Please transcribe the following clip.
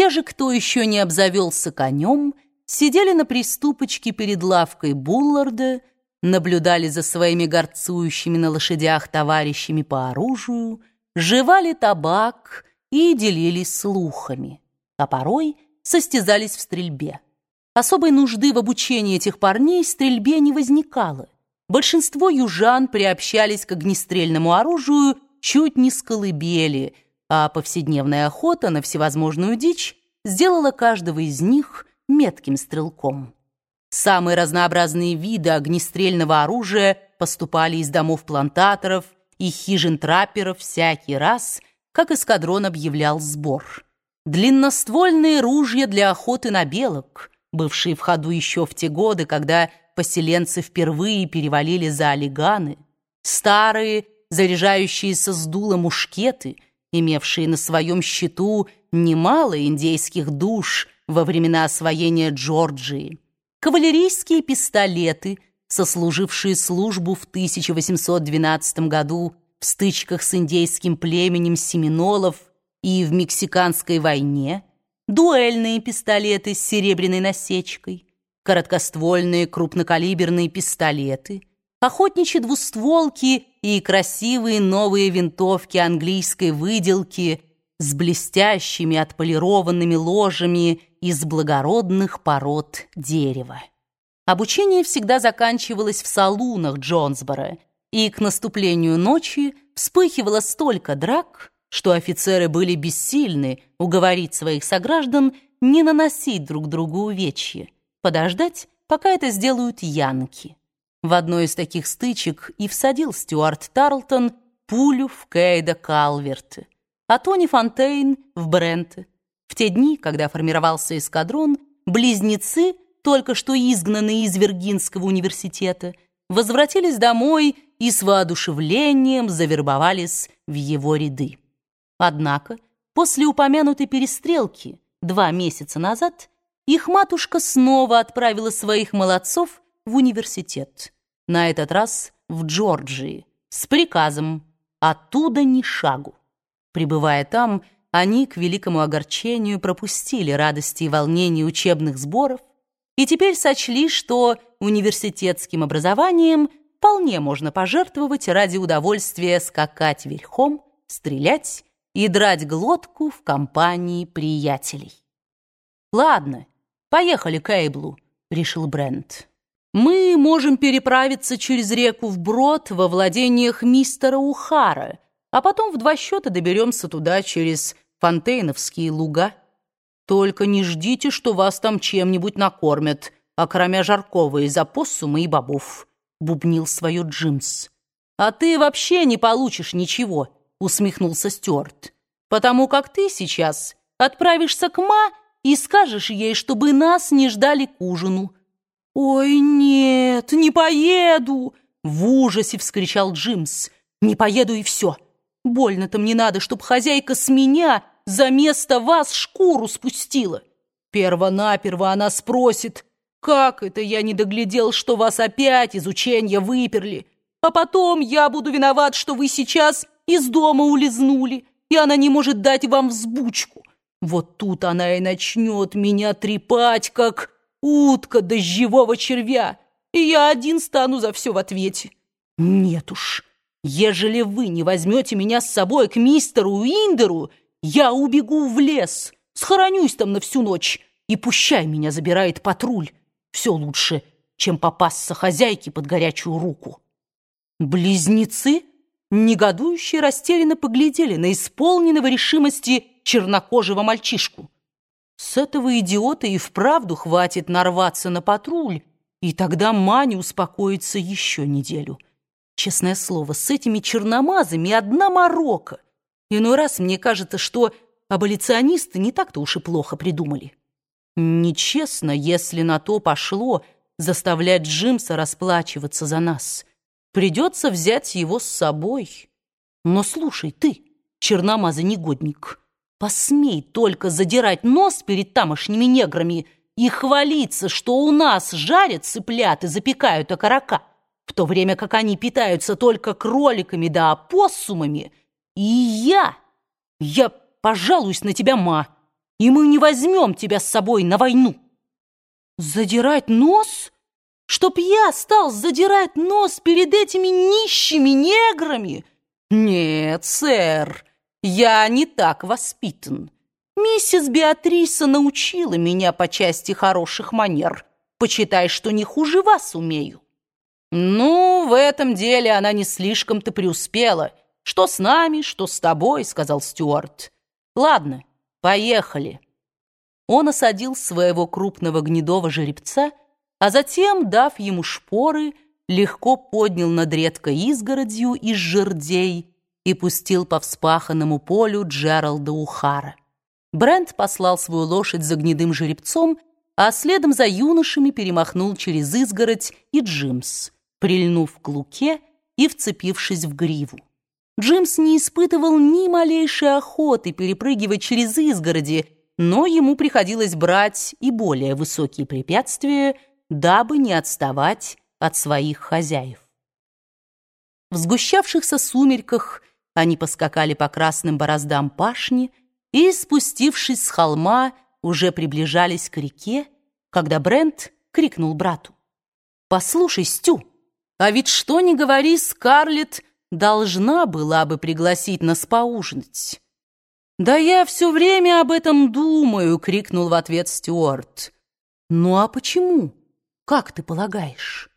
Те же, кто еще не обзавелся конем, сидели на приступочке перед лавкой Булларда, наблюдали за своими горцующими на лошадях товарищами по оружию, жевали табак и делились слухами, а порой состязались в стрельбе. Особой нужды в обучении этих парней стрельбе не возникало. Большинство южан приобщались к огнестрельному оружию чуть не с колыбели, а повседневная охота на всевозможную дичь сделала каждого из них метким стрелком. Самые разнообразные виды огнестрельного оружия поступали из домов плантаторов и хижин трапперов всякий раз, как эскадрон объявлял сбор. Длинноствольные ружья для охоты на белок, бывшие в ходу еще в те годы, когда поселенцы впервые перевалили за олиганы, старые, заряжающиеся с дула мушкеты, имевшие на своем счету немало индейских душ во времена освоения Джорджии, кавалерийские пистолеты, сослужившие службу в 1812 году в стычках с индейским племенем семинолов и в Мексиканской войне, дуэльные пистолеты с серебряной насечкой, короткоствольные крупнокалиберные пистолеты, охотничьи двустволки и красивые новые винтовки английской выделки с блестящими отполированными ложами из благородных пород дерева. Обучение всегда заканчивалось в салунах Джонсборо, и к наступлению ночи вспыхивало столько драк, что офицеры были бессильны уговорить своих сограждан не наносить друг другу увечья, подождать, пока это сделают янки. В одной из таких стычек и всадил Стюарт Тарлтон пулю в Кейда Калверта, а Тони Фонтейн в Бренте. В те дни, когда формировался эскадрон, близнецы, только что изгнанные из Виргинского университета, возвратились домой и с воодушевлением завербовались в его ряды. Однако, после упомянутой перестрелки два месяца назад их матушка снова отправила своих молодцов в университет. На этот раз в Джорджии, с приказом «оттуда ни шагу». Прибывая там, они, к великому огорчению, пропустили радости и волнения учебных сборов и теперь сочли, что университетским образованием вполне можно пожертвовать ради удовольствия скакать верхом, стрелять и драть глотку в компании приятелей. «Ладно, поехали к Эйблу», — решил Брент. «Мы можем переправиться через реку вброд во владениях мистера Ухара, а потом в два счета доберемся туда через Фонтейновские луга. Только не ждите, что вас там чем-нибудь накормят, окромя жаркого из опоссума и бобов», — бубнил свое Джимс. «А ты вообще не получишь ничего», усмехнулся Стюарт. «Потому как ты сейчас отправишься к Ма и скажешь ей, чтобы нас не ждали к ужину». «Ой, нет, не поеду!» В ужасе вскричал Джимс. «Не поеду и все. Больно-то мне надо, чтоб хозяйка с меня за место вас шкуру спустила. Перво-наперво она спросит, как это я не доглядел, что вас опять из учения выперли, а потом я буду виноват, что вы сейчас из дома улизнули, и она не может дать вам взбучку. Вот тут она и начнет меня трепать, как утка дождевого червя, и я один стану за все в ответе. Нет уж, ежели вы не возьмете меня с собой к мистеру Уиндеру, я убегу в лес, схоронюсь там на всю ночь, и пущай меня забирает патруль. Все лучше, чем попасться хозяйке под горячую руку. Близнецы? негодующе растерянно поглядели на исполненного решимости чернокожего мальчишку. С этого идиота и вправду хватит нарваться на патруль, и тогда Маня успокоится еще неделю. Честное слово, с этими черномазами одна морока. Иной раз мне кажется, что аболиционисты не так-то уж и плохо придумали. Нечестно, если на то пошло, заставлять Джимса расплачиваться за нас. Придется взять его с собой. Но слушай, ты, черномазый негодник, посмей только задирать нос перед тамошними неграми и хвалиться, что у нас жарят цыплят и запекают окорока, в то время как они питаются только кроликами да опоссумами. И я, я пожалуюсь на тебя, ма, и мы не возьмем тебя с собой на войну». «Задирать нос? Чтоб я стал задирать нос перед этими нищими неграми? Нет, сэр, я не так воспитан. Миссис Беатриса научила меня по части хороших манер. Почитай, что не хуже вас умею». «Ну, в этом деле она не слишком-то преуспела. Что с нами, что с тобой», — сказал Стюарт. «Ладно, поехали». Он осадил своего крупного гнедого жеребца, а затем, дав ему шпоры, легко поднял над редкой изгородью из жердей и пустил по вспаханному полю Джералда Ухара. Брент послал свою лошадь за гнедым жеребцом, а следом за юношами перемахнул через изгородь и Джимс прильнув к луке и вцепившись в гриву. Джимс не испытывал ни малейшей охоты перепрыгивать через изгороди, но ему приходилось брать и более высокие препятствия, дабы не отставать от своих хозяев. В сгущавшихся сумерках они поскакали по красным бороздам пашни и, спустившись с холма, уже приближались к реке, когда Брент крикнул брату. «Послушай, Стю!» А ведь что ни говори, Скарлетт должна была бы пригласить нас поужинать. «Да я все время об этом думаю!» — крикнул в ответ Стюарт. «Ну а почему? Как ты полагаешь?»